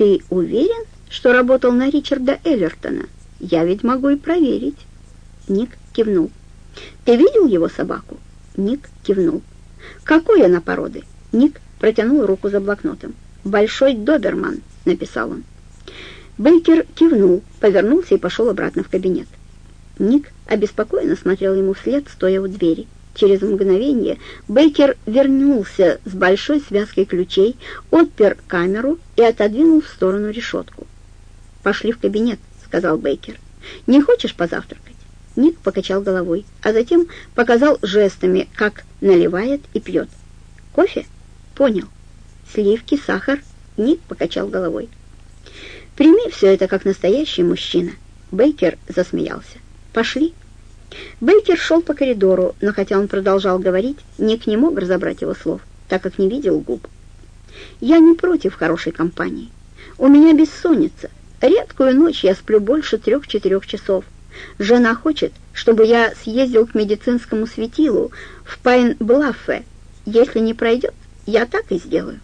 «Ты уверен, что работал на Ричарда Эллертона? Я ведь могу и проверить». Ник кивнул. «Ты видел его собаку?» Ник кивнул. «Какой она породы?» Ник протянул руку за блокнотом. «Большой доберман», — написал он. Бейкер кивнул, повернулся и пошел обратно в кабинет. Ник обеспокоенно смотрел ему вслед, стоя у двери. Через мгновение Бейкер вернулся с большой связкой ключей, отпер камеру и отодвинул в сторону решетку. «Пошли в кабинет», — сказал Бейкер. «Не хочешь позавтракать?» Ник покачал головой, а затем показал жестами, как наливает и пьет. «Кофе?» «Понял. Сливки, сахар?» Ник покачал головой. «Прими все это как настоящий мужчина». Бейкер засмеялся. «Пошли». Бейкер шел по коридору, но хотя он продолжал говорить, Ник не мог разобрать его слов, так как не видел губ. «Я не против хорошей компании. У меня бессонница. Редкую ночь я сплю больше трех-четырех часов. Жена хочет, чтобы я съездил к медицинскому светилу в Пайн-Блаффе. Если не пройдет, я так и сделаю.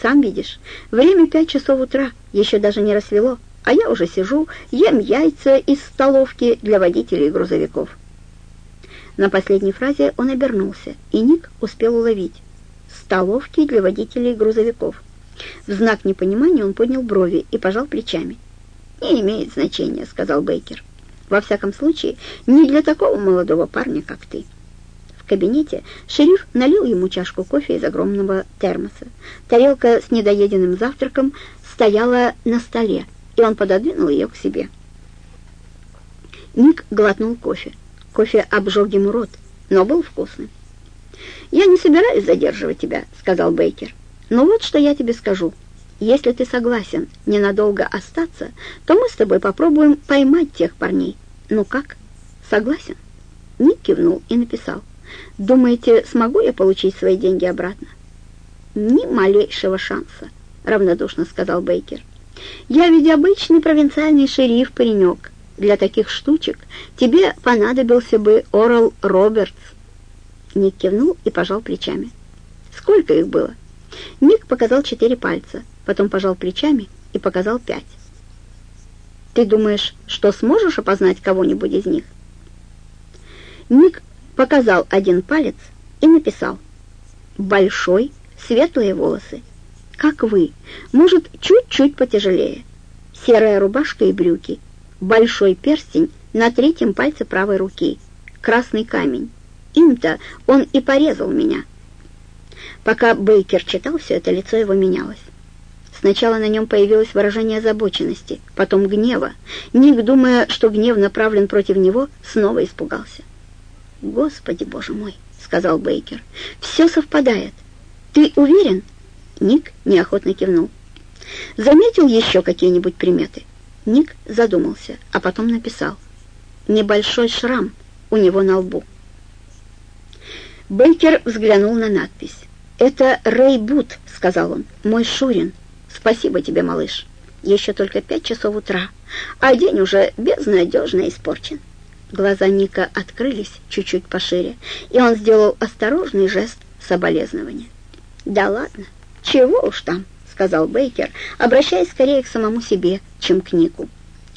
Сам видишь, время пять часов утра, еще даже не рассвело, а я уже сижу, ем яйца из столовки для водителей грузовиков». На последней фразе он обернулся, и Ник успел уловить. «Столовки для водителей грузовиков». В знак непонимания он поднял брови и пожал плечами. «Не имеет значения», — сказал Бейкер. «Во всяком случае, не для такого молодого парня, как ты». В кабинете шериф налил ему чашку кофе из огромного термоса. Тарелка с недоеденным завтраком стояла на столе, и он пододвинул ее к себе. Ник глотнул кофе. Кофе обжег ему рот, но был вкусным. «Я не собираюсь задерживать тебя», — сказал Бейкер. «Но вот что я тебе скажу. Если ты согласен ненадолго остаться, то мы с тобой попробуем поймать тех парней. Ну как? Согласен?» Ник кивнул и написал. «Думаете, смогу я получить свои деньги обратно?» «Ни малейшего шанса», — равнодушно сказал Бейкер. «Я ведь обычный провинциальный шериф-паренек». Для таких штучек тебе понадобился бы Орал Робертс». Ник кивнул и пожал плечами. «Сколько их было?» Ник показал четыре пальца, потом пожал плечами и показал пять. «Ты думаешь, что сможешь опознать кого-нибудь из них?» Ник показал один палец и написал «Большой, светлые волосы, как вы, может, чуть-чуть потяжелее, серая рубашка и брюки, большой перстень на третьем пальце правой руки, красный камень. Им-то он и порезал меня. Пока Бейкер читал все это, лицо его менялось. Сначала на нем появилось выражение озабоченности, потом гнева. Ник, думая, что гнев направлен против него, снова испугался. «Господи, боже мой!» — сказал Бейкер. «Все совпадает. Ты уверен?» Ник неохотно кивнул. «Заметил еще какие-нибудь приметы?» Ник задумался, а потом написал. Небольшой шрам у него на лбу. Бейкер взглянул на надпись. «Это Рэй Бут», — сказал он, — «мой Шурин. Спасибо тебе, малыш. Еще только пять часов утра, а день уже безнадежно испорчен». Глаза Ника открылись чуть-чуть пошире, и он сделал осторожный жест соболезнования. «Да ладно, чего уж там» сказал Бейкер, обращаясь скорее к самому себе, чем к Нику.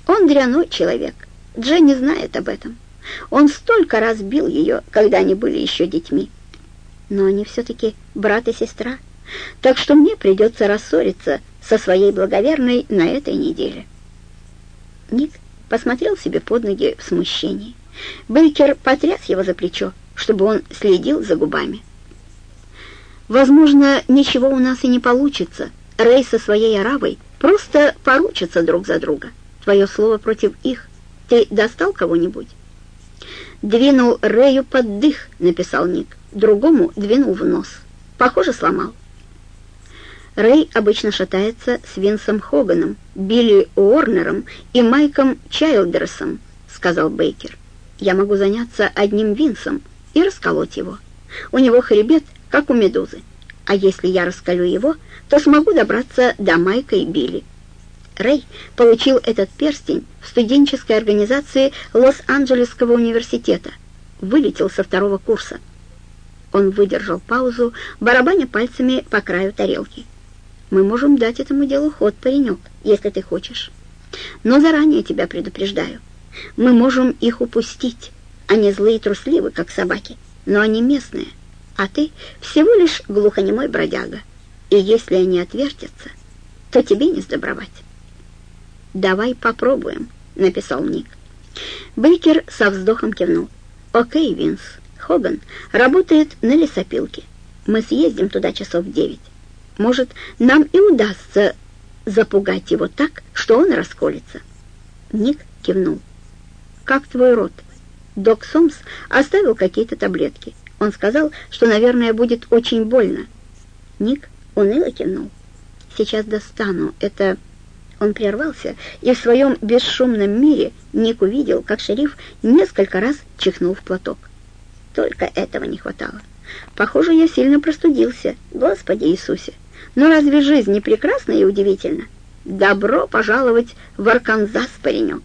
«Он дряной человек. Дженни знает об этом. Он столько раз бил ее, когда они были еще детьми. Но они все-таки брат и сестра, так что мне придется рассориться со своей благоверной на этой неделе». Ник посмотрел себе под ноги в смущении. Бейкер потряс его за плечо, чтобы он следил за губами. «Возможно, ничего у нас и не получится», Рэй со своей арабой просто поручатся друг за друга. Твое слово против их. Ты достал кого-нибудь?» «Двинул Рэю под дых», — написал Ник. Другому двинул в нос. Похоже, сломал. Рэй обычно шатается с Винсом Хоганом, Билли Уорнером и Майком Чайлдерсом, сказал Бейкер. Я могу заняться одним Винсом и расколоть его. У него хребет, как у медузы. А если я раскалю его, то смогу добраться до Майка и Билли. Рэй получил этот перстень в студенческой организации Лос-Анджелесского университета. Вылетел со второго курса. Он выдержал паузу, барабаня пальцами по краю тарелки. Мы можем дать этому делу ход, паренек, если ты хочешь. Но заранее тебя предупреждаю. Мы можем их упустить. Они злые и трусливы, как собаки, но они местные. А ты всего лишь глухонемой бродяга. И если они отвертятся, то тебе не сдобровать. «Давай попробуем», — написал Ник. Бейкер со вздохом кивнул. «Окей, Винс, Хоган работает на лесопилке. Мы съездим туда часов девять. Может, нам и удастся запугать его так, что он расколется». Ник кивнул. «Как твой рот?» Док Сомс оставил какие-то таблетки. Он сказал, что, наверное, будет очень больно. Ник уныло кивнул. «Сейчас достану. Это...» Он прервался, и в своем бесшумном мире Ник увидел, как шериф несколько раз чихнул в платок. Только этого не хватало. Похоже, я сильно простудился. Господи Иисусе! Но разве жизнь не прекрасна и удивительна? Добро пожаловать в Арканзас, паренек!